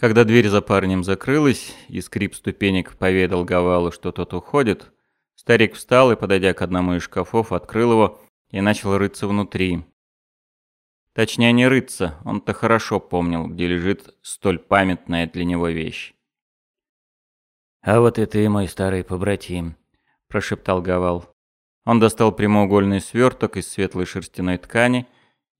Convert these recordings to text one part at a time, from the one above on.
Когда дверь за парнем закрылась, и скрип ступенек поведал Гавалу, что тот уходит, старик встал и, подойдя к одному из шкафов, открыл его и начал рыться внутри. Точнее, не рыться, он-то хорошо помнил, где лежит столь памятная для него вещь. «А вот это и мой старый побратим», – прошептал Гавал. Он достал прямоугольный сверток из светлой шерстяной ткани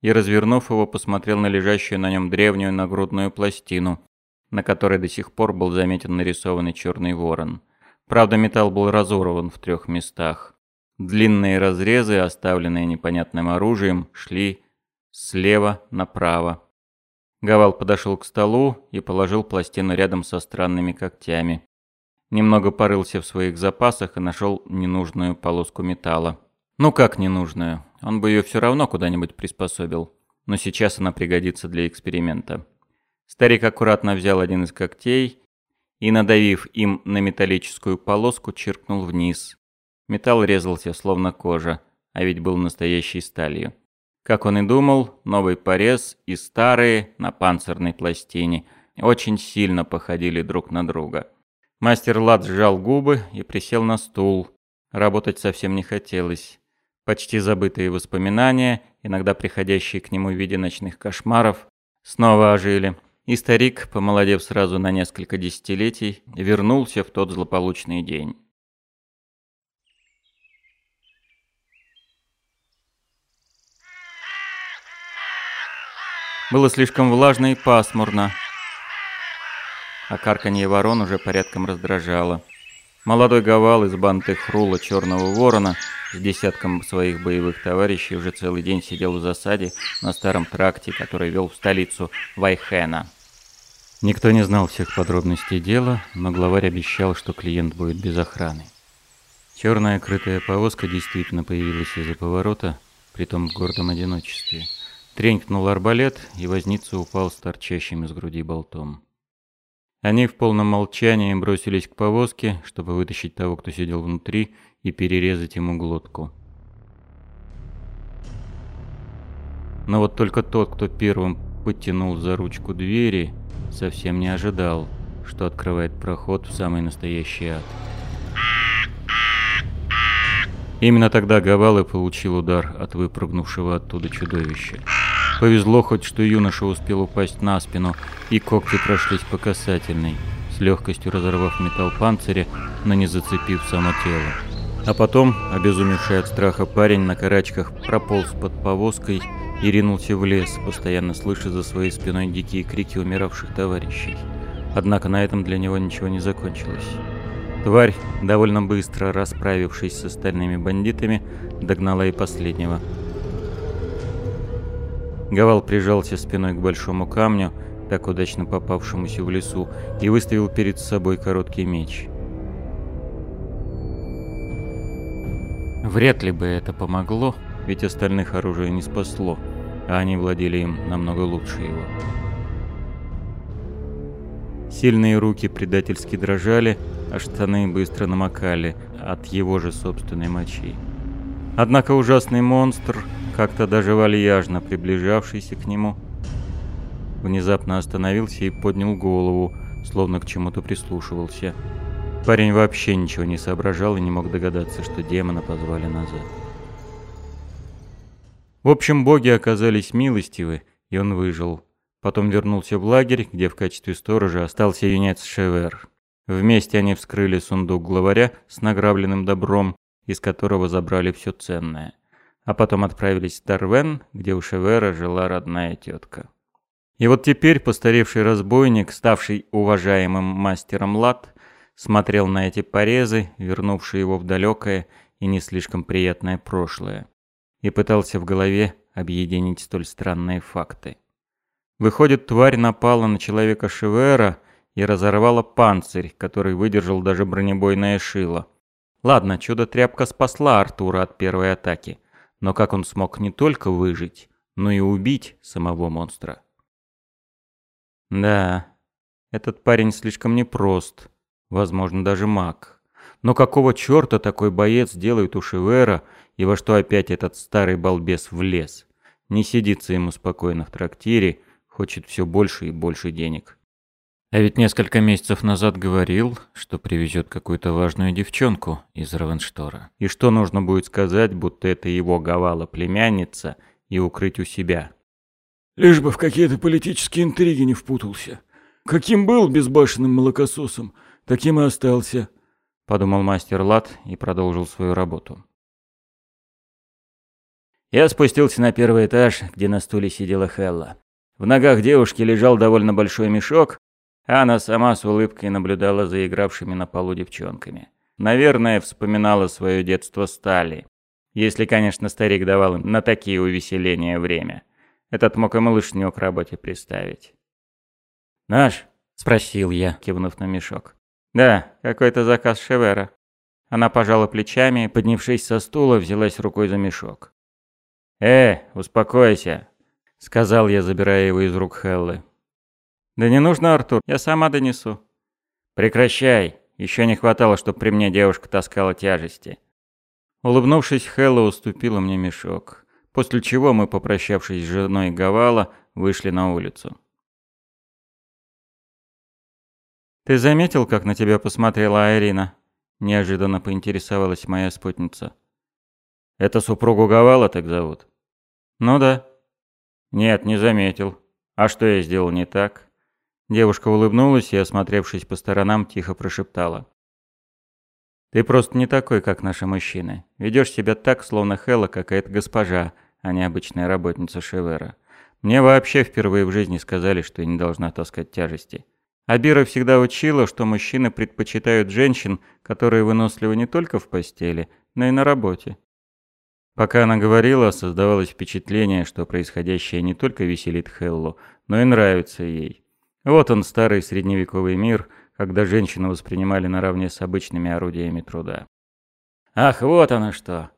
и, развернув его, посмотрел на лежащую на нем древнюю нагрудную пластину, на которой до сих пор был заметен нарисованный черный ворон. Правда, металл был разорван в трех местах. Длинные разрезы, оставленные непонятным оружием, шли слева направо. Гавал подошел к столу и положил пластину рядом со странными когтями. Немного порылся в своих запасах и нашел ненужную полоску металла. Ну как ненужную? Он бы ее все равно куда-нибудь приспособил. Но сейчас она пригодится для эксперимента. Старик аккуратно взял один из когтей и, надавив им на металлическую полоску, чиркнул вниз. Металл резался, словно кожа, а ведь был настоящей сталью. Как он и думал, новый порез и старые на панцирной пластине очень сильно походили друг на друга. Мастер Лад сжал губы и присел на стул. Работать совсем не хотелось. Почти забытые воспоминания, иногда приходящие к нему в виде ночных кошмаров, снова ожили и старик, помолодев сразу на несколько десятилетий, вернулся в тот злополучный день. Было слишком влажно и пасмурно, а карканье ворон уже порядком раздражало. Молодой Гавал из банды Хрула Черного Ворона с десятком своих боевых товарищей уже целый день сидел в засаде на старом тракте, который вел в столицу Вайхена. Никто не знал всех подробностей дела, но главарь обещал, что клиент будет без охраны. Черная крытая повозка действительно появилась из-за поворота, притом в гордом одиночестве. Тренькнул арбалет, и возница упал с торчащим из груди болтом. Они в полном молчании бросились к повозке, чтобы вытащить того, кто сидел внутри, и перерезать ему глотку. Но вот только тот, кто первым потянул за ручку двери, совсем не ожидал, что открывает проход в самый настоящий ад. Именно тогда Гавалы получил удар от выпрыгнувшего оттуда чудовища. Повезло хоть, что юноша успел упасть на спину, и когти прошлись по касательной, с легкостью разорвав металл панциря, но не зацепив само тело. А потом, обезумевший от страха парень на карачках прополз под повозкой и ринулся в лес, постоянно слыша за своей спиной дикие крики умиравших товарищей. Однако на этом для него ничего не закончилось. Тварь, довольно быстро расправившись с остальными бандитами, догнала и последнего – Гавал прижался спиной к большому камню, так удачно попавшемуся в лесу, и выставил перед собой короткий меч. Вряд ли бы это помогло, ведь остальных оружие не спасло, а они владели им намного лучше его. Сильные руки предательски дрожали, а штаны быстро намокали от его же собственной мочи. Однако ужасный монстр как-то даже вальяжно приближавшийся к нему, внезапно остановился и поднял голову, словно к чему-то прислушивался. Парень вообще ничего не соображал и не мог догадаться, что демона позвали назад. В общем, боги оказались милостивы, и он выжил. Потом вернулся в лагерь, где в качестве сторожа остался юнец Шевер. Вместе они вскрыли сундук главаря с награбленным добром, из которого забрали все ценное а потом отправились в Дарвен, где у Шевера жила родная тетка. И вот теперь постаревший разбойник, ставший уважаемым мастером лад, смотрел на эти порезы, вернувшие его в далекое и не слишком приятное прошлое, и пытался в голове объединить столь странные факты. Выходит, тварь напала на человека Шевера и разорвала панцирь, который выдержал даже бронебойное шило. Ладно, чудо-тряпка спасла Артура от первой атаки – но как он смог не только выжить, но и убить самого монстра? Да, этот парень слишком непрост, возможно, даже маг. Но какого черта такой боец делает у Шивера, и во что опять этот старый балбес влез? Не сидится ему спокойно в трактире, хочет все больше и больше денег. А ведь несколько месяцев назад говорил, что привезет какую-то важную девчонку из Равенштора. И что нужно будет сказать, будто это его Гавала племянница, и укрыть у себя. Лишь бы в какие-то политические интриги не впутался. Каким был безбашенным молокососом, таким и остался, подумал мастер Лад и продолжил свою работу. Я спустился на первый этаж, где на стуле сидела Хелла. В ногах девушки лежал довольно большой мешок, а она сама с улыбкой наблюдала за игравшими на полу девчонками. Наверное, вспоминала свое детство Стали. Если, конечно, старик давал им на такие увеселения время. Этот мог и малышню к работе приставить. «Наш?» – спросил я, кивнув на мешок. «Да, какой-то заказ Шевера». Она пожала плечами, поднявшись со стула, взялась рукой за мешок. «Э, успокойся», — сказал я, забирая его из рук Хеллы. «Да не нужно, Артур, я сама донесу». «Прекращай, еще не хватало, чтобы при мне девушка таскала тяжести». Улыбнувшись, Хелла уступила мне мешок, после чего мы, попрощавшись с женой Гавала, вышли на улицу. «Ты заметил, как на тебя посмотрела Айрина?» – неожиданно поинтересовалась моя спутница. «Это супругу Гавала так зовут?» «Ну да». «Нет, не заметил. А что я сделал не так?» Девушка улыбнулась и, осмотревшись по сторонам, тихо прошептала. «Ты просто не такой, как наши мужчины. Ведешь себя так, словно Хэлла какая-то госпожа, а не обычная работница Шевера. Мне вообще впервые в жизни сказали, что я не должна таскать тяжести. Абира всегда учила, что мужчины предпочитают женщин, которые выносливы не только в постели, но и на работе. Пока она говорила, создавалось впечатление, что происходящее не только веселит Хеллу, но и нравится ей. Вот он, старый средневековый мир, когда женщину воспринимали наравне с обычными орудиями труда. «Ах, вот оно что!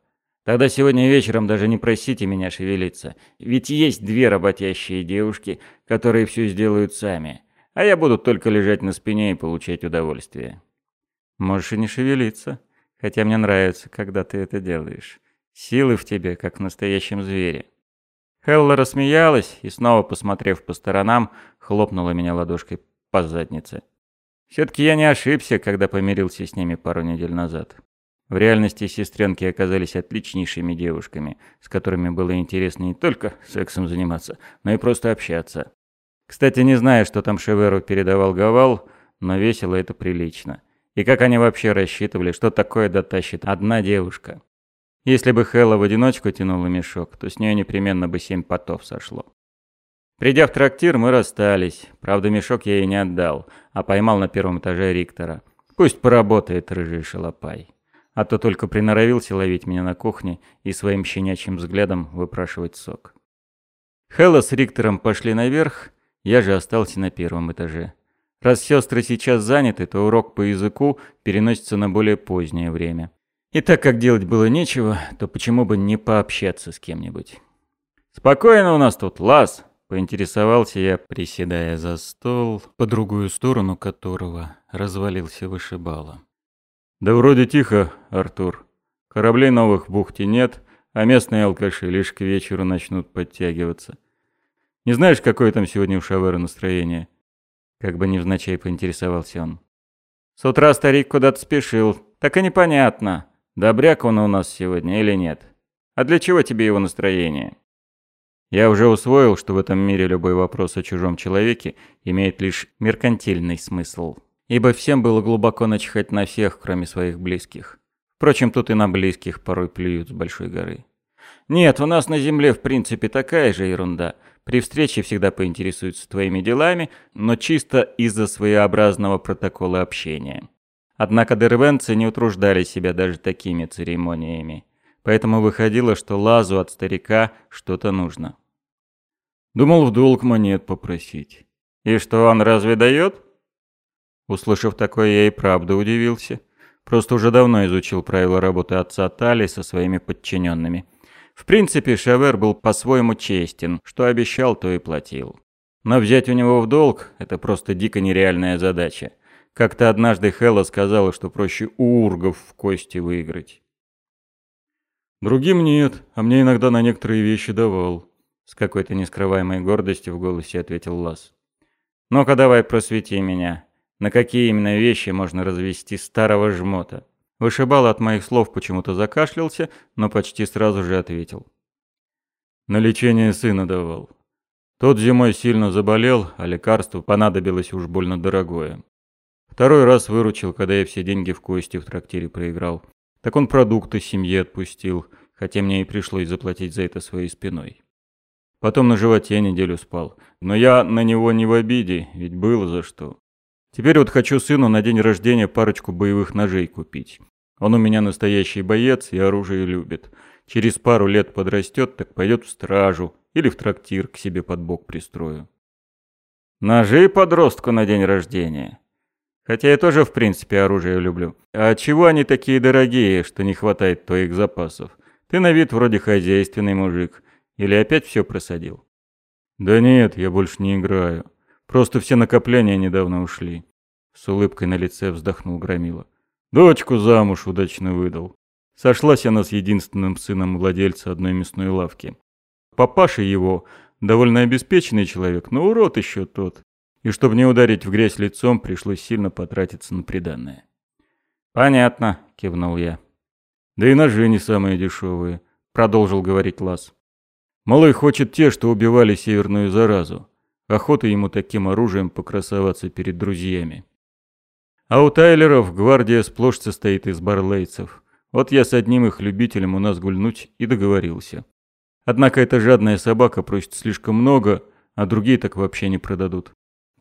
Тогда сегодня вечером даже не просите меня шевелиться, ведь есть две работящие девушки, которые все сделают сами, а я буду только лежать на спине и получать удовольствие». «Можешь и не шевелиться, хотя мне нравится, когда ты это делаешь». Силы в тебе, как в настоящем звере. Хелла рассмеялась и, снова посмотрев по сторонам, хлопнула меня ладошкой по заднице. Все-таки я не ошибся, когда помирился с ними пару недель назад. В реальности сестренки оказались отличнейшими девушками, с которыми было интересно не только сексом заниматься, но и просто общаться. Кстати, не знаю, что там Шеверу передавал Гавал, но весело это прилично. И как они вообще рассчитывали, что такое дотащит одна девушка? Если бы Хэлла в одиночку тянула мешок, то с нее непременно бы семь потов сошло. Придя в трактир, мы расстались. Правда, мешок я ей не отдал, а поймал на первом этаже Риктора. Пусть поработает рыжий шалопай. А то только приноровился ловить меня на кухне и своим щенячьим взглядом выпрашивать сок. Хэлла с Риктором пошли наверх, я же остался на первом этаже. Раз сестры сейчас заняты, то урок по языку переносится на более позднее время. И так как делать было нечего, то почему бы не пообщаться с кем-нибудь? «Спокойно у нас тут, Лас!» — поинтересовался я, приседая за стол, по другую сторону которого развалился вышибала. «Да вроде тихо, Артур. Кораблей новых в бухте нет, а местные алкаши лишь к вечеру начнут подтягиваться. Не знаешь, какое там сегодня у Шавера настроение?» Как бы невзначай поинтересовался он. «С утра старик куда-то спешил, так и непонятно. Добряк он у нас сегодня или нет? А для чего тебе его настроение? Я уже усвоил, что в этом мире любой вопрос о чужом человеке имеет лишь меркантильный смысл. Ибо всем было глубоко начихать на всех, кроме своих близких. Впрочем, тут и на близких порой плюют с большой горы. Нет, у нас на земле в принципе такая же ерунда. При встрече всегда поинтересуются твоими делами, но чисто из-за своеобразного протокола общения. Однако дервенцы не утруждали себя даже такими церемониями. Поэтому выходило, что Лазу от старика что-то нужно. Думал в долг монет попросить. И что, он разве дает? Услышав такое, я и правда удивился. Просто уже давно изучил правила работы отца Тали со своими подчиненными. В принципе, Шавер был по-своему честен, что обещал, то и платил. Но взять у него в долг – это просто дико нереальная задача. Как-то однажды Хэлла сказала, что проще у ургов в кости выиграть. «Другим нет, а мне иногда на некоторые вещи давал», — с какой-то нескрываемой гордостью в голосе ответил Лас. Ну-ка давай просвети меня. На какие именно вещи можно развести старого жмота? Вышибал от моих слов почему-то закашлялся, но почти сразу же ответил. На лечение сына давал. Тот зимой сильно заболел, а лекарство понадобилось уж больно дорогое. Второй раз выручил, когда я все деньги в кости в трактире проиграл. Так он продукты семье отпустил, хотя мне и пришлось заплатить за это своей спиной. Потом на животе неделю спал. Но я на него не в обиде, ведь было за что. Теперь вот хочу сыну на день рождения парочку боевых ножей купить. Он у меня настоящий боец и оружие любит. Через пару лет подрастет, так пойдет в стражу или в трактир к себе под бок пристрою. Ножи подростку на день рождения. Хотя я тоже, в принципе, оружие люблю. А чего они такие дорогие, что не хватает твоих запасов? Ты на вид вроде хозяйственный мужик. Или опять все просадил? Да нет, я больше не играю. Просто все накопления недавно ушли. С улыбкой на лице вздохнул Громила. Дочку замуж удачно выдал. Сошлась она с единственным сыном владельца одной мясной лавки. Папаша его довольно обеспеченный человек, но урод еще тот. И чтобы не ударить в грязь лицом, пришлось сильно потратиться на приданное. «Понятно», — кивнул я. «Да и ножи не самые дешевые», — продолжил говорить Лас. Малой хочет те, что убивали северную заразу. Охота ему таким оружием покрасоваться перед друзьями. А у Тайлеров гвардия сплошь состоит из барлейцев. Вот я с одним их любителем у нас гульнуть и договорился. Однако эта жадная собака просит слишком много, а другие так вообще не продадут.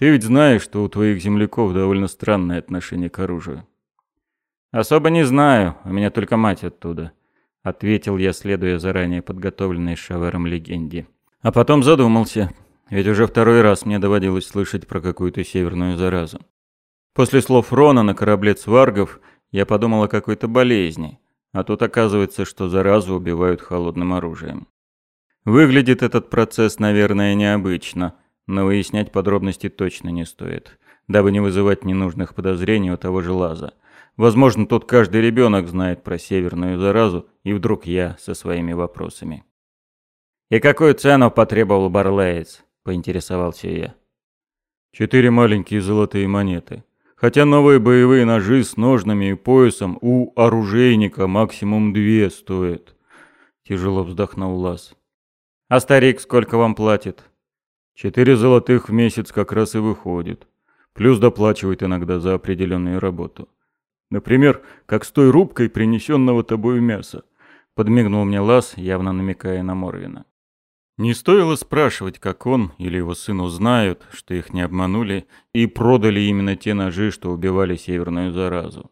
Ты ведь знаешь, что у твоих земляков довольно странное отношение к оружию. Особо не знаю, у меня только мать оттуда. — ответил я, следуя заранее подготовленной Шавером легенде. А потом задумался, ведь уже второй раз мне доводилось слышать про какую-то северную заразу. После слов Рона на корабле Цваргов я подумал о какой-то болезни, а тут оказывается, что заразу убивают холодным оружием. Выглядит этот процесс, наверное, необычно, но выяснять подробности точно не стоит, дабы не вызывать ненужных подозрений у того же Лаза. Возможно, тут каждый ребенок знает про северную заразу, и вдруг я со своими вопросами. «И какую цену потребовал Барлеец?» – поинтересовался я. «Четыре маленькие золотые монеты. Хотя новые боевые ножи с ножнами и поясом у оружейника максимум две стоят». Тяжело вздохнул Лас. «А старик сколько вам платит?» «Четыре золотых в месяц как раз и выходит. Плюс доплачивает иногда за определенную работу». Например, как с той рубкой принесенного тобою мяса. Подмигнул мне Лас, явно намекая на Морвина. Не стоило спрашивать, как он или его сын узнают, что их не обманули и продали именно те ножи, что убивали северную заразу.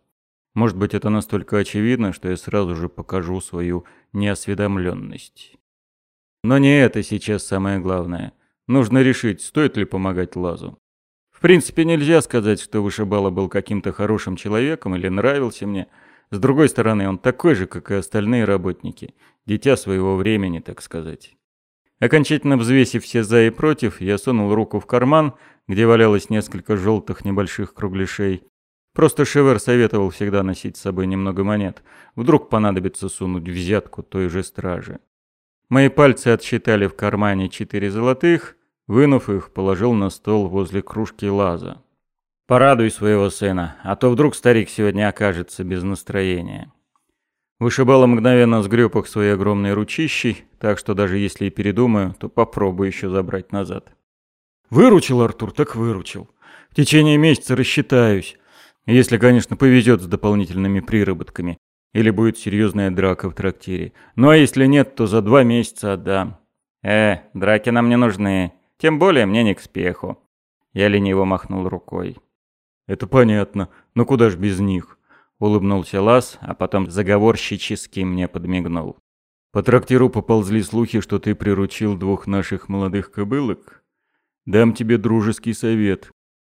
Может быть, это настолько очевидно, что я сразу же покажу свою неосведомленность. Но не это сейчас самое главное. Нужно решить, стоит ли помогать Лазу. В принципе, нельзя сказать, что Вышибала был каким-то хорошим человеком или нравился мне. С другой стороны, он такой же, как и остальные работники. Дитя своего времени, так сказать. Окончательно взвесив все «за» и «против», я сунул руку в карман, где валялось несколько желтых небольших кругляшей. Просто Шевер советовал всегда носить с собой немного монет. Вдруг понадобится сунуть взятку той же стражи. Мои пальцы отсчитали в кармане четыре золотых, Вынув их, положил на стол возле кружки лаза. «Порадуй своего сына, а то вдруг старик сегодня окажется без настроения». Вышибало мгновенно сгреб их своей огромной ручищей, так что даже если и передумаю, то попробую еще забрать назад. «Выручил, Артур, так выручил. В течение месяца рассчитаюсь. Если, конечно, повезет с дополнительными приработками. Или будет серьезная драка в трактире. Ну а если нет, то за два месяца отдам. Э, драки нам не нужны. Тем более мне не к спеху. Я лениво махнул рукой. «Это понятно, но куда ж без них?» Улыбнулся Лас, а потом заговорщически мне подмигнул. «По трактиру поползли слухи, что ты приручил двух наших молодых кобылок. Дам тебе дружеский совет.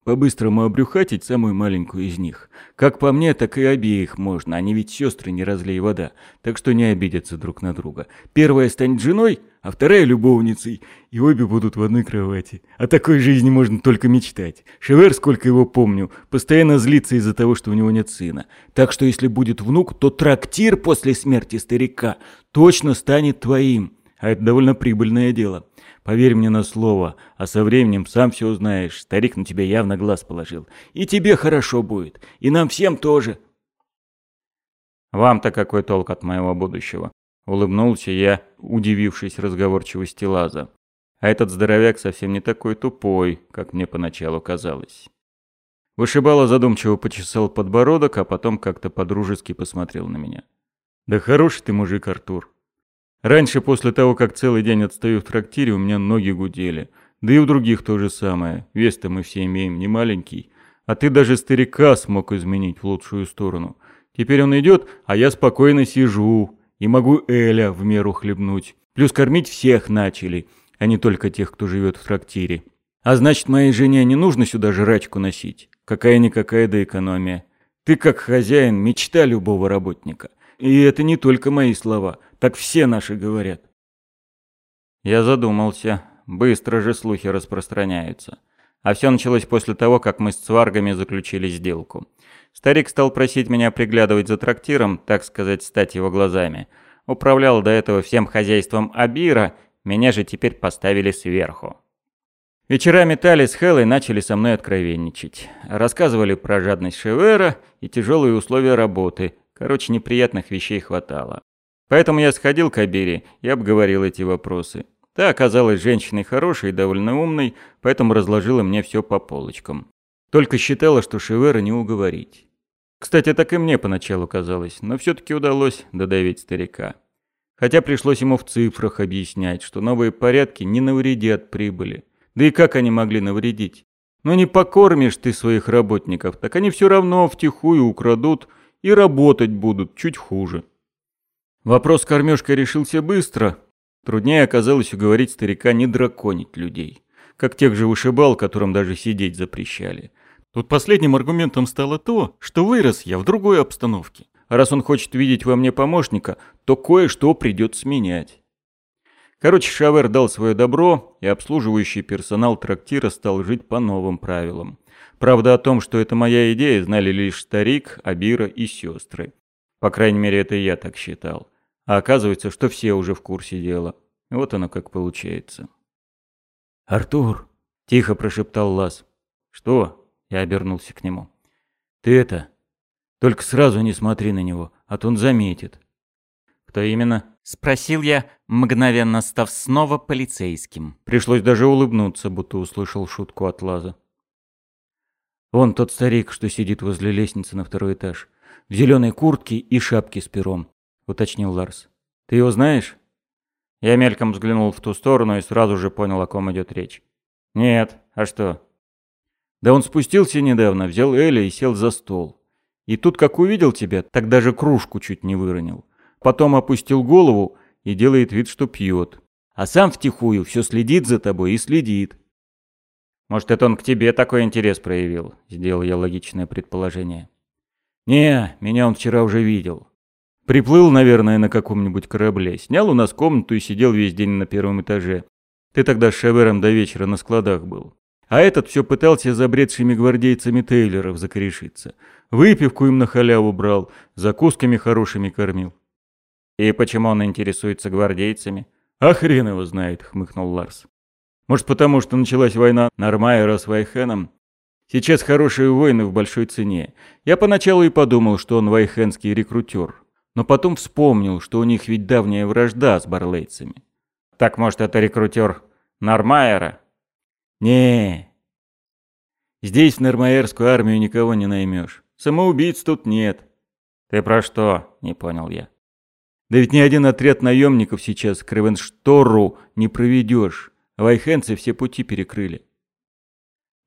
По-быстрому обрюхатить самую маленькую из них. Как по мне, так и обеих можно, они ведь сестры не разлей вода, так что не обидятся друг на друга. Первая станет женой, а вторая любовницей, и обе будут в одной кровати. О такой жизни можно только мечтать. Шевер, сколько его помню, постоянно злится из-за того, что у него нет сына. Так что если будет внук, то трактир после смерти старика точно станет твоим. А это довольно прибыльное дело. Поверь мне на слово, а со временем сам все узнаешь. Старик на тебя явно глаз положил. И тебе хорошо будет, и нам всем тоже. Вам-то какой толк от моего будущего? Улыбнулся я, удивившись разговорчивости Лаза. А этот здоровяк совсем не такой тупой, как мне поначалу казалось. Вышибало задумчиво почесал подбородок, а потом как-то подружески посмотрел на меня. «Да хороший ты мужик, Артур. Раньше, после того, как целый день отстаю в трактире, у меня ноги гудели. Да и у других то же самое. Вес-то мы все имеем не маленький. А ты даже старика смог изменить в лучшую сторону. Теперь он идет, а я спокойно сижу. И могу Эля в меру хлебнуть. Плюс кормить всех начали, а не только тех, кто живет в трактире. А значит, моей жене не нужно сюда жрачку носить. Какая-никакая да экономия. Ты как хозяин, мечта любого работника. И это не только мои слова. Так все наши говорят. Я задумался. Быстро же слухи распространяются. А все началось после того, как мы с цваргами заключили сделку. Старик стал просить меня приглядывать за трактиром, так сказать, стать его глазами. Управлял до этого всем хозяйством Абира, меня же теперь поставили сверху. Вечерами Тали с Хеллой начали со мной откровенничать. Рассказывали про жадность Шевера и тяжелые условия работы. Короче, неприятных вещей хватало. Поэтому я сходил к Абире и обговорил эти вопросы. Та оказалась женщиной хорошей и довольно умной, поэтому разложила мне все по полочкам. Только считала, что Шевера не уговорить. Кстати, так и мне поначалу казалось, но все-таки удалось додавить старика. Хотя пришлось ему в цифрах объяснять, что новые порядки не навредят прибыли. Да и как они могли навредить? Ну не покормишь ты своих работников, так они все равно втихую украдут и работать будут чуть хуже. Вопрос с кормежкой решился быстро. Труднее оказалось уговорить старика не драконить людей. Как тех же вышибал, которым даже сидеть запрещали. Тут последним аргументом стало то, что вырос я в другой обстановке. А раз он хочет видеть во мне помощника, то кое-что придется менять. Короче, Шавер дал свое добро, и обслуживающий персонал трактира стал жить по новым правилам. Правда, о том, что это моя идея, знали лишь старик, Абира и сестры. По крайней мере, это я так считал. А оказывается, что все уже в курсе дела. Вот оно как получается. «Артур!» – тихо прошептал Лас. «Что?» Я обернулся к нему. «Ты это... Только сразу не смотри на него, а то он заметит». «Кто именно?» — спросил я, мгновенно став снова полицейским. Пришлось даже улыбнуться, будто услышал шутку от Лаза. «Он тот старик, что сидит возле лестницы на второй этаж. В зеленой куртке и шапке с пером», — уточнил Ларс. «Ты его знаешь?» Я мельком взглянул в ту сторону и сразу же понял, о ком идет речь. «Нет, а что?» Да он спустился недавно, взял Эля и сел за стол. И тут, как увидел тебя, так даже кружку чуть не выронил. Потом опустил голову и делает вид, что пьет. А сам втихую все следит за тобой и следит. Может, это он к тебе такой интерес проявил? Сделал я логичное предположение. Не, меня он вчера уже видел. Приплыл, наверное, на каком-нибудь корабле. Снял у нас комнату и сидел весь день на первом этаже. Ты тогда с Шевером до вечера на складах был. А этот все пытался забредшими гвардейцами Тейлеров закорешиться. Выпивку им на халяву брал, закусками хорошими кормил. «И почему он интересуется гвардейцами?» «А хрен его знает», — хмыкнул Ларс. «Может, потому что началась война Нормайера с Вайхеном? Сейчас хорошие воины в большой цене. Я поначалу и подумал, что он вайхенский рекрутер. Но потом вспомнил, что у них ведь давняя вражда с барлейцами». «Так, может, это рекрутер Нормайера?» не Здесь в Нормаерскую армию никого не наймешь. Самоубийц тут нет. Ты про что? Не понял я. Да ведь ни один отряд наемников сейчас к Ревенштору не проведешь. Вайхенцы все пути перекрыли.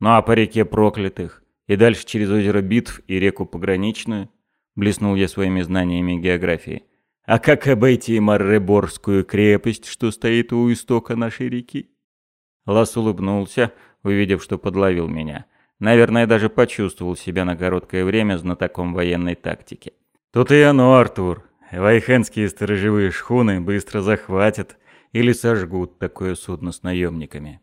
Ну а по реке проклятых? И дальше через озеро Битв и реку Пограничную? Блеснул я своими знаниями географии. А как обойти Марреборскую крепость, что стоит у истока нашей реки? Лас улыбнулся, увидев, что подловил меня. Наверное, даже почувствовал себя на короткое время знатоком военной тактики. Тут и оно, Артур. Вайхенские сторожевые шхуны быстро захватят или сожгут такое судно с наемниками.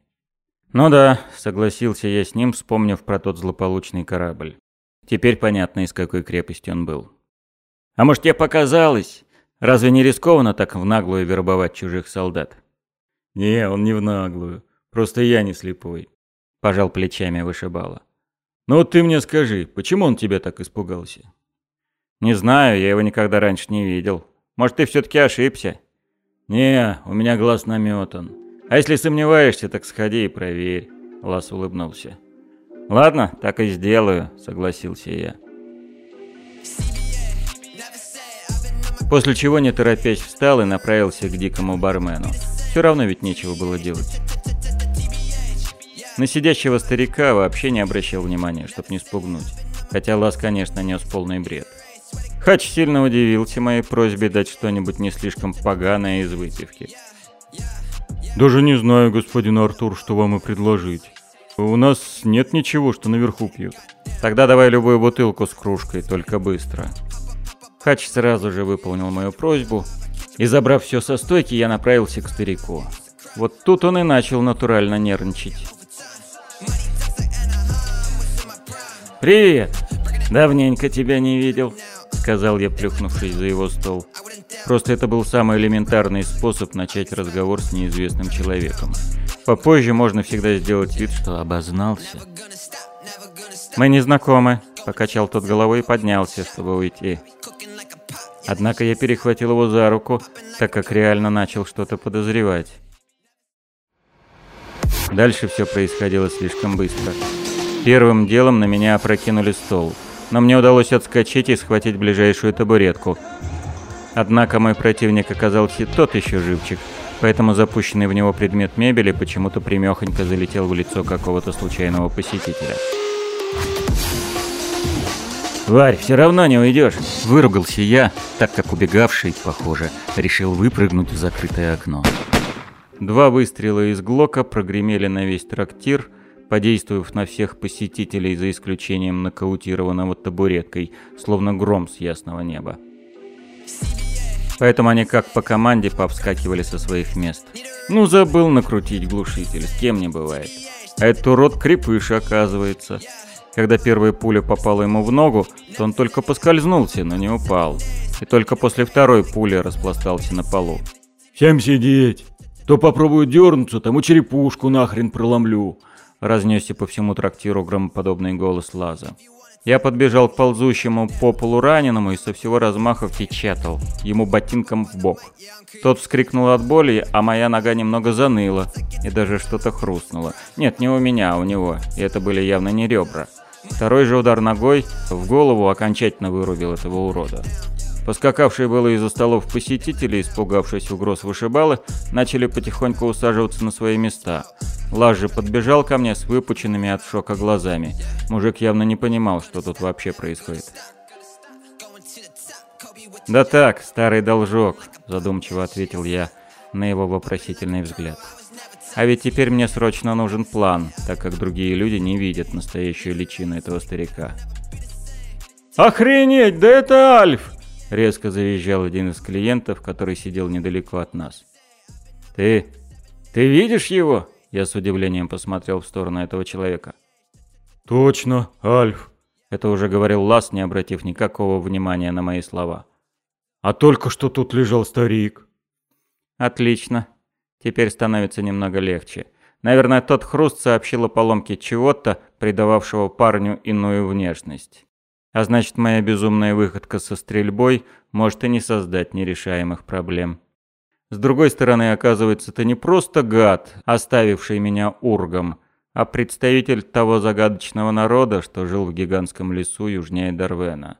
Ну да, согласился я с ним, вспомнив про тот злополучный корабль. Теперь понятно, из какой крепости он был. А может, тебе показалось? Разве не рискованно так в наглую вербовать чужих солдат? Не, он не в наглую. Просто я не слепой. Пожал плечами вышибала. Ну вот ты мне скажи, почему он тебя так испугался? Не знаю, я его никогда раньше не видел. Может, ты все-таки ошибся? Не, у меня глаз наметан. А если сомневаешься, так сходи и проверь. Лас улыбнулся. Ладно, так и сделаю, согласился я. После чего, не торопясь, встал и направился к дикому бармену. Все равно ведь нечего было делать. На сидящего старика вообще не обращал внимания, чтоб не спугнуть. Хотя Лас, конечно, нес полный бред. Хач сильно удивился моей просьбе дать что-нибудь не слишком поганое из выпивки. «Даже не знаю, господин Артур, что вам и предложить. У нас нет ничего, что наверху пьют». «Тогда давай любую бутылку с кружкой, только быстро». Хач сразу же выполнил мою просьбу, и забрав все со стойки, я направился к старику. Вот тут он и начал натурально нервничать. «Привет! Давненько тебя не видел», — сказал я, плюхнувшись за его стол. Просто это был самый элементарный способ начать разговор с неизвестным человеком. Попозже можно всегда сделать вид, что обознался. «Мы не знакомы», — покачал тот головой и поднялся, чтобы уйти. Однако я перехватил его за руку, так как реально начал что-то подозревать. Дальше все происходило слишком быстро. Первым делом на меня опрокинули стол, но мне удалось отскочить и схватить ближайшую табуретку. Однако мой противник оказался тот еще живчик, поэтому запущенный в него предмет мебели почему-то примехонько залетел в лицо какого-то случайного посетителя. «Варь, все равно не уйдешь!» Выругался я, так как убегавший, похоже, решил выпрыгнуть в закрытое окно. Два выстрела из Глока прогремели на весь трактир, подействовав на всех посетителей за исключением нокаутированного табуреткой, словно гром с ясного неба. Поэтому они как по команде повскакивали со своих мест. Ну, забыл накрутить глушитель, с кем не бывает. А этот урод крепыш, оказывается. Когда первая пуля попала ему в ногу, то он только поскользнулся, но не упал. И только после второй пули распластался на полу. «Всем сидеть! Кто попробует дернуться, тому черепушку нахрен проломлю!» Разнесся по всему трактиру громоподобный голос Лаза. Я подбежал к ползущему по полу раненому и со всего размаха впечатал ему ботинком в бок. Тот вскрикнул от боли, а моя нога немного заныла и даже что-то хрустнуло. Нет, не у меня, а у него, и это были явно не ребра. Второй же удар ногой в голову окончательно вырубил этого урода. Поскакавшие было из-за столов посетители, испугавшись угроз вышибалы, начали потихоньку усаживаться на свои места. Же подбежал ко мне с выпученными от шока глазами. Мужик явно не понимал, что тут вообще происходит. «Да так, старый должок», – задумчиво ответил я на его вопросительный взгляд. А ведь теперь мне срочно нужен план, так как другие люди не видят настоящую личину этого старика. «Охренеть, да это Альф!» — резко завизжал один из клиентов, который сидел недалеко от нас. «Ты... ты видишь его?» Я с удивлением посмотрел в сторону этого человека. «Точно, Альф!» Это уже говорил Лас, не обратив никакого внимания на мои слова. «А только что тут лежал старик». «Отлично. Теперь становится немного легче. Наверное, тот хруст сообщил о поломке чего-то, придававшего парню иную внешность. А значит, моя безумная выходка со стрельбой может и не создать нерешаемых проблем. С другой стороны, оказывается, это не просто гад, оставивший меня ургом, а представитель того загадочного народа, что жил в гигантском лесу южнее Дарвена.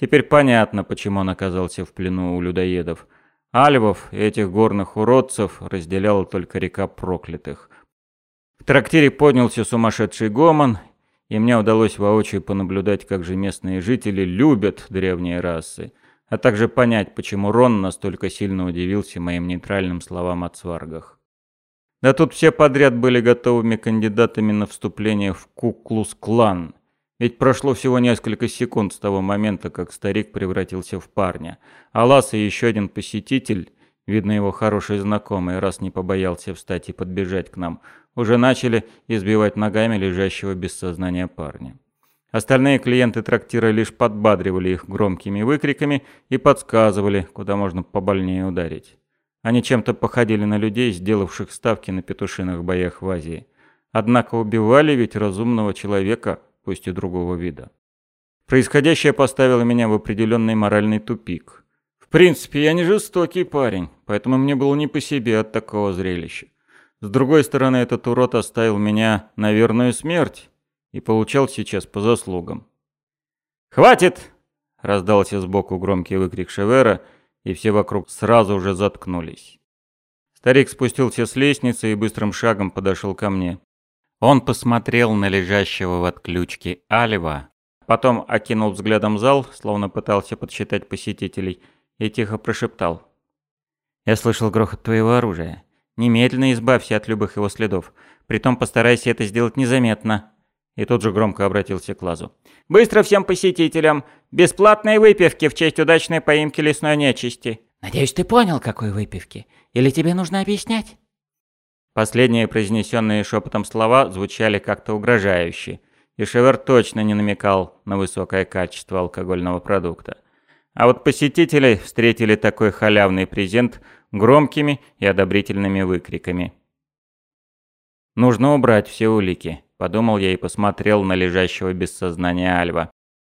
Теперь понятно, почему он оказался в плену у людоедов. Альвов и этих горных уродцев разделяла только река проклятых. В трактире поднялся сумасшедший гомон, и мне удалось воочию понаблюдать, как же местные жители любят древние расы, а также понять, почему Рон настолько сильно удивился моим нейтральным словам о цваргах. Да тут все подряд были готовыми кандидатами на вступление в Куклус-клан – ведь прошло всего несколько секунд с того момента, как старик превратился в парня. А Лас и еще один посетитель, видно его хороший знакомый, раз не побоялся встать и подбежать к нам, уже начали избивать ногами лежащего без сознания парня. Остальные клиенты трактира лишь подбадривали их громкими выкриками и подсказывали, куда можно побольнее ударить. Они чем-то походили на людей, сделавших ставки на петушиных боях в Азии. Однако убивали ведь разумного человека, пусть и другого вида. Происходящее поставило меня в определенный моральный тупик. В принципе, я не жестокий парень, поэтому мне было не по себе от такого зрелища. С другой стороны, этот урод оставил меня на верную смерть, и получал сейчас по заслугам. «Хватит!» — раздался сбоку громкий выкрик Шевера, и все вокруг сразу же заткнулись. Старик спустился с лестницы и быстрым шагом подошел ко мне. Он посмотрел на лежащего в отключке Алева, потом окинул взглядом зал, словно пытался подсчитать посетителей, и тихо прошептал. «Я слышал грохот твоего оружия. Немедленно избавься от любых его следов. Притом постарайся это сделать незаметно. И тут же громко обратился к Лазу. «Быстро всем посетителям! Бесплатные выпивки в честь удачной поимки лесной нечисти!» «Надеюсь, ты понял, какой выпивки? Или тебе нужно объяснять?» Последние произнесенные шепотом слова звучали как-то угрожающе, и Шевер точно не намекал на высокое качество алкогольного продукта. А вот посетители встретили такой халявный презент громкими и одобрительными выкриками. «Нужно убрать все улики», Подумал я и посмотрел на лежащего без сознания Альва.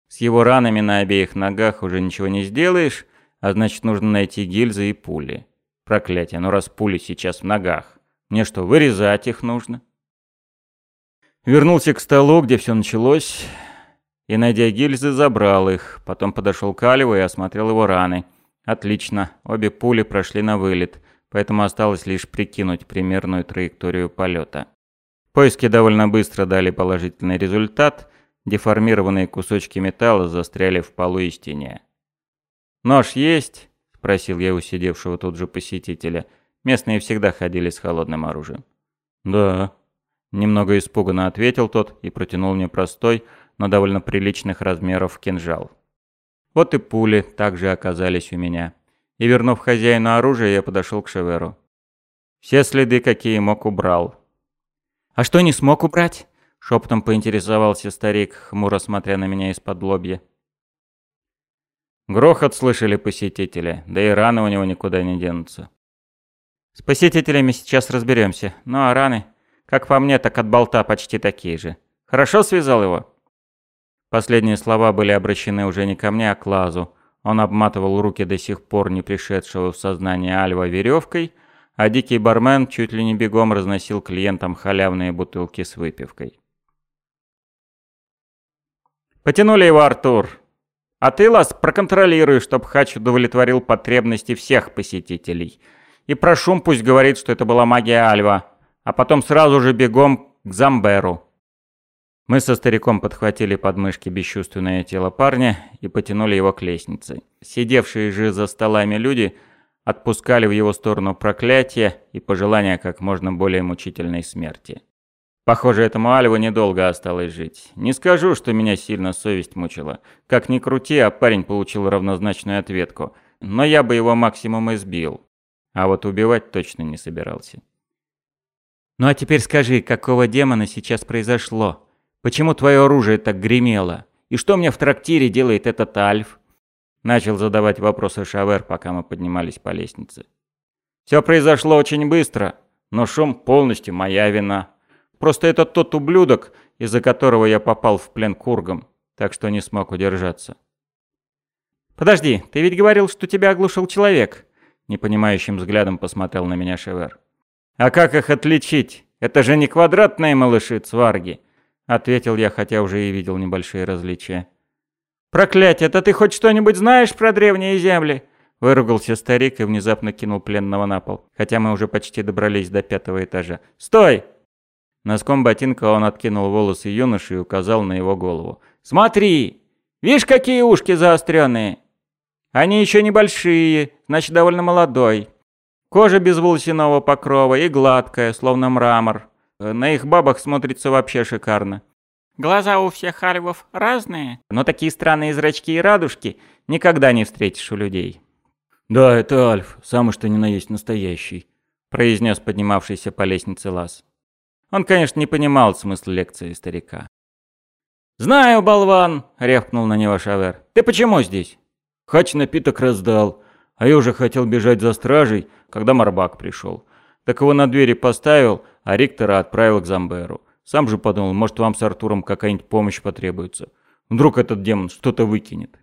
С его ранами на обеих ногах уже ничего не сделаешь, а значит нужно найти гильзы и пули. Проклятие, ну раз пули сейчас в ногах, мне что, вырезать их нужно? Вернулся к столу, где все началось, и, найдя гильзы, забрал их. Потом подошел к Альву и осмотрел его раны. Отлично, обе пули прошли на вылет, поэтому осталось лишь прикинуть примерную траекторию полета. Поиски довольно быстро дали положительный результат. Деформированные кусочки металла застряли в полу и стене. «Нож есть?» – спросил я у сидевшего тут же посетителя. Местные всегда ходили с холодным оружием. «Да». Немного испуганно ответил тот и протянул мне простой, но довольно приличных размеров кинжал. Вот и пули также оказались у меня. И вернув хозяину оружие, я подошел к Шеверу. Все следы, какие мог, убрал. «А что не смог убрать?» — шепотом поинтересовался старик, хмуро смотря на меня из-под лобья. Грохот слышали посетители, да и раны у него никуда не денутся. С посетителями сейчас разберемся. Ну а раны, как по мне, так от болта почти такие же. Хорошо связал его? Последние слова были обращены уже не ко мне, а к Лазу. Он обматывал руки до сих пор не пришедшего в сознание Альва веревкой — а дикий бармен чуть ли не бегом разносил клиентам халявные бутылки с выпивкой. «Потянули его, Артур. А ты, Лас, проконтролируй, чтоб Хач удовлетворил потребности всех посетителей. И про шум пусть говорит, что это была магия Альва, а потом сразу же бегом к Замберу». Мы со стариком подхватили подмышки бесчувственное тело парня и потянули его к лестнице. Сидевшие же за столами люди – отпускали в его сторону проклятия и пожелания как можно более мучительной смерти. Похоже, этому Альву недолго осталось жить. Не скажу, что меня сильно совесть мучила. Как ни крути, а парень получил равнозначную ответку. Но я бы его максимум избил. А вот убивать точно не собирался. «Ну а теперь скажи, какого демона сейчас произошло? Почему твое оружие так гремело? И что мне в трактире делает этот Альф?» Начал задавать вопросы Шавер, пока мы поднимались по лестнице. Все произошло очень быстро, но шум полностью моя вина. Просто это тот ублюдок, из-за которого я попал в плен кургом, так что не смог удержаться. «Подожди, ты ведь говорил, что тебя оглушил человек?» Непонимающим взглядом посмотрел на меня Шевер. «А как их отличить? Это же не квадратные малыши цварги!» Ответил я, хотя уже и видел небольшие различия. «Проклятие, это ты хоть что-нибудь знаешь про древние земли?» Выругался старик и внезапно кинул пленного на пол, хотя мы уже почти добрались до пятого этажа. «Стой!» Носком ботинка он откинул волосы юноши и указал на его голову. «Смотри! Видишь, какие ушки заостренные? Они еще небольшие, значит, довольно молодой. Кожа без волосяного покрова и гладкая, словно мрамор. На их бабах смотрится вообще шикарно. Глаза у всех альвов разные, но такие странные зрачки и радужки никогда не встретишь у людей. «Да, это Альф, самый что ни на есть настоящий», — произнес поднимавшийся по лестнице Лас. Он, конечно, не понимал смысл лекции старика. «Знаю, болван!» — рявкнул на него Шавер. «Ты почему здесь?» «Хач напиток раздал, а я уже хотел бежать за стражей, когда Марбак пришел. Так его на двери поставил, а Риктора отправил к Замберу. Сам же подумал, может, вам с Артуром какая-нибудь помощь потребуется. Вдруг этот демон что-то выкинет».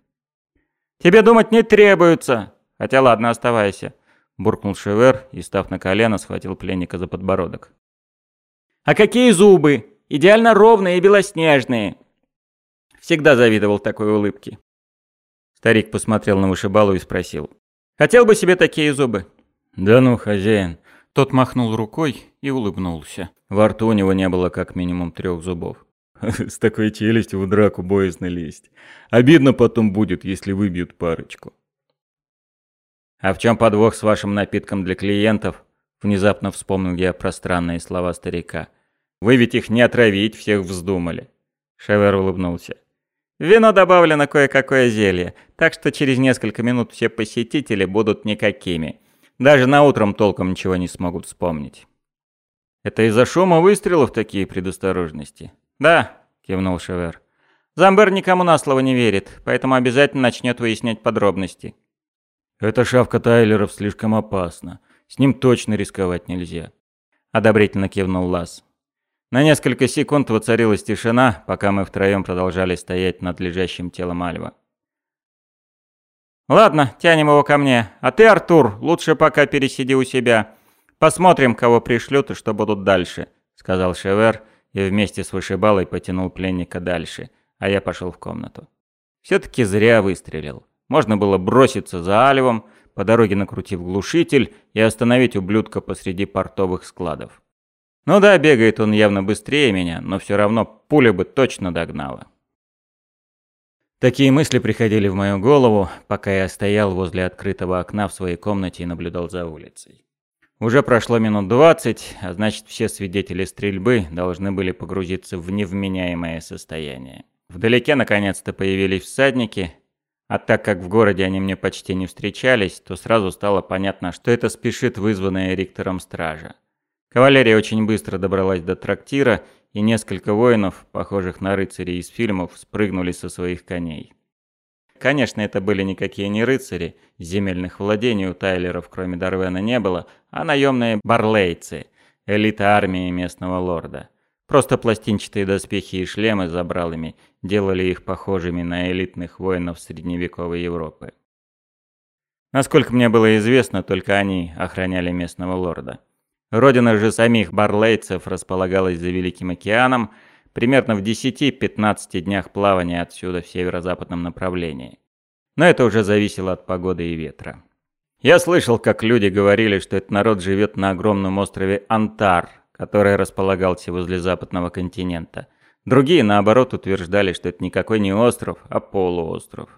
«Тебе думать не требуется. Хотя ладно, оставайся», — буркнул Шевер и, став на колено, схватил пленника за подбородок. «А какие зубы! Идеально ровные и белоснежные!» Всегда завидовал такой улыбке. Старик посмотрел на вышибалу и спросил. «Хотел бы себе такие зубы?» «Да ну, хозяин». Тот махнул рукой и улыбнулся. Во рту у него не было как минимум трех зубов. «С такой челюстью в драку боязно лезть. Обидно потом будет, если выбьют парочку». «А в чем подвох с вашим напитком для клиентов?» Внезапно вспомнил я пространные слова старика. «Вы ведь их не отравить всех вздумали». Шевер улыбнулся. Вино добавлено кое-какое зелье, так что через несколько минут все посетители будут никакими. Даже на утром толком ничего не смогут вспомнить. Это из-за шума выстрелов такие предосторожности? Да, кивнул Шевер. Замбер никому на слово не верит, поэтому обязательно начнет выяснять подробности. Эта шавка Тайлеров слишком опасна. С ним точно рисковать нельзя. Одобрительно кивнул Лас. На несколько секунд воцарилась тишина, пока мы втроем продолжали стоять над лежащим телом Альва. «Ладно, тянем его ко мне. А ты, Артур, лучше пока пересиди у себя. Посмотрим, кого пришлют и что будут дальше», — сказал Шевер и вместе с вышибалой потянул пленника дальше, а я пошел в комнату. Все-таки зря выстрелил. Можно было броситься за Альвом, по дороге накрутив глушитель и остановить ублюдка посреди портовых складов. Ну да, бегает он явно быстрее меня, но все равно пуля бы точно догнала. Такие мысли приходили в мою голову, пока я стоял возле открытого окна в своей комнате и наблюдал за улицей. Уже прошло минут двадцать, а значит все свидетели стрельбы должны были погрузиться в невменяемое состояние. Вдалеке наконец-то появились всадники, а так как в городе они мне почти не встречались, то сразу стало понятно, что это спешит вызванная Риктором стража. Кавалерия очень быстро добралась до трактира, и несколько воинов, похожих на рыцарей из фильмов, спрыгнули со своих коней. Конечно, это были никакие не рыцари, земельных владений у Тайлеров кроме Дарвена не было, а наемные барлейцы, элита армии местного лорда. Просто пластинчатые доспехи и шлемы с забралами делали их похожими на элитных воинов средневековой Европы. Насколько мне было известно, только они охраняли местного лорда. Родина же самих барлейцев располагалась за Великим океаном, примерно в 10-15 днях плавания отсюда в северо-западном направлении. Но это уже зависело от погоды и ветра. Я слышал, как люди говорили, что этот народ живет на огромном острове Антар, который располагался возле западного континента. Другие, наоборот, утверждали, что это никакой не остров, а полуостров.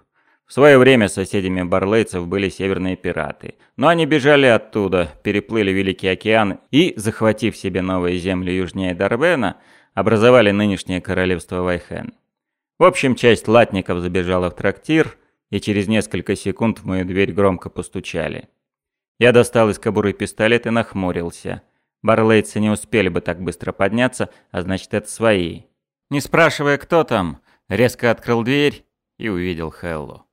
В свое время соседями барлейцев были северные пираты, но они бежали оттуда, переплыли Великий океан и, захватив себе новые земли южнее Дарбена, образовали нынешнее королевство Вайхен. В общем, часть латников забежала в трактир, и через несколько секунд в мою дверь громко постучали. Я достал из кобуры пистолет и нахмурился. Барлейцы не успели бы так быстро подняться, а значит это свои. Не спрашивая, кто там, резко открыл дверь и увидел Хеллу.